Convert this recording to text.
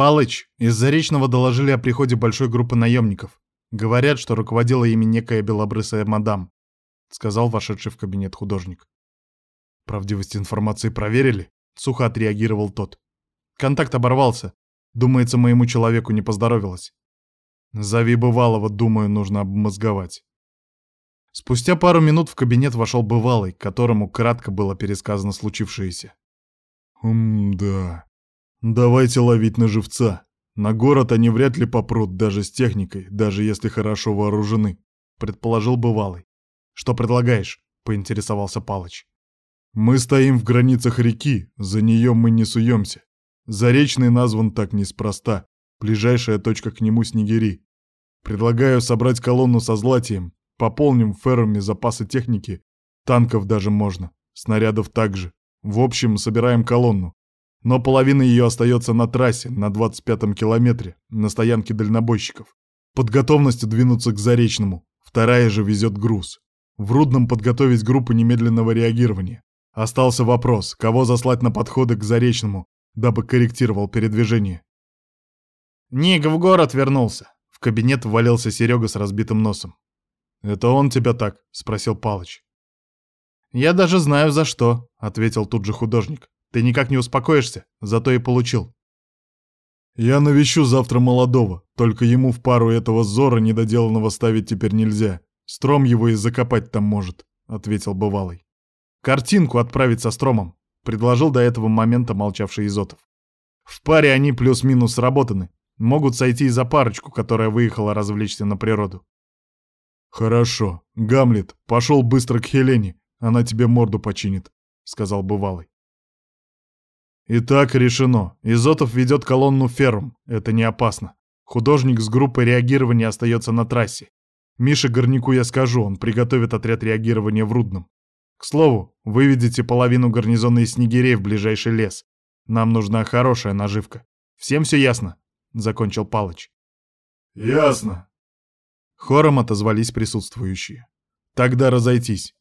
«Палыч, из Заречного доложили о приходе большой группы наемников. Говорят, что руководила ими некая белобрысая мадам», — сказал вошедший в кабинет художник. «Правдивость информации проверили?» — сухо отреагировал тот. «Контакт оборвался. Думается, моему человеку не поздоровилось. Зови бывалого, думаю, нужно обмозговать». Спустя пару минут в кабинет вошел бывалый, которому кратко было пересказано случившееся. «М-да. Давайте ловить на живца. На город они вряд ли попрут даже с техникой, даже если хорошо вооружены», — предположил бывалый. «Что предлагаешь?» — поинтересовался Палыч. «Мы стоим в границах реки, за нее мы не суемся. Заречный назван так неспроста. Ближайшая точка к нему — Снегири. Предлагаю собрать колонну со златием, Пополним феррами запасы техники, танков даже можно, снарядов также. В общем, собираем колонну. Но половина ее остается на трассе, на 25-м километре, на стоянке дальнобойщиков. Под готовностью двинуться к Заречному. Вторая же везет груз. В Рудном подготовить группу немедленного реагирования. Остался вопрос, кого заслать на подходы к Заречному, дабы корректировал передвижение. Ник в город вернулся. В кабинет ввалился Серега с разбитым носом. «Это он тебя так?» — спросил Палыч. «Я даже знаю, за что», — ответил тут же художник. «Ты никак не успокоишься, зато и получил». «Я навещу завтра молодого, только ему в пару этого зора недоделанного ставить теперь нельзя. Стром его и закопать там может», — ответил бывалый. «Картинку отправить со Стромом», — предложил до этого момента молчавший Изотов. «В паре они плюс-минус сработаны. Могут сойти и за парочку, которая выехала развлечься на природу. «Хорошо. Гамлет, пошел быстро к Хелене, она тебе морду починит», — сказал бывалый. Итак, решено. Изотов ведет колонну ферм. Это не опасно. Художник с группой реагирования остается на трассе. Мише Горняку я скажу, он приготовит отряд реагирования в Рудном. К слову, выведите половину гарнизона из снегирей в ближайший лес. Нам нужна хорошая наживка. Всем все ясно?» — закончил Палыч. «Ясно», Хором отозвались присутствующие. «Тогда разойтись.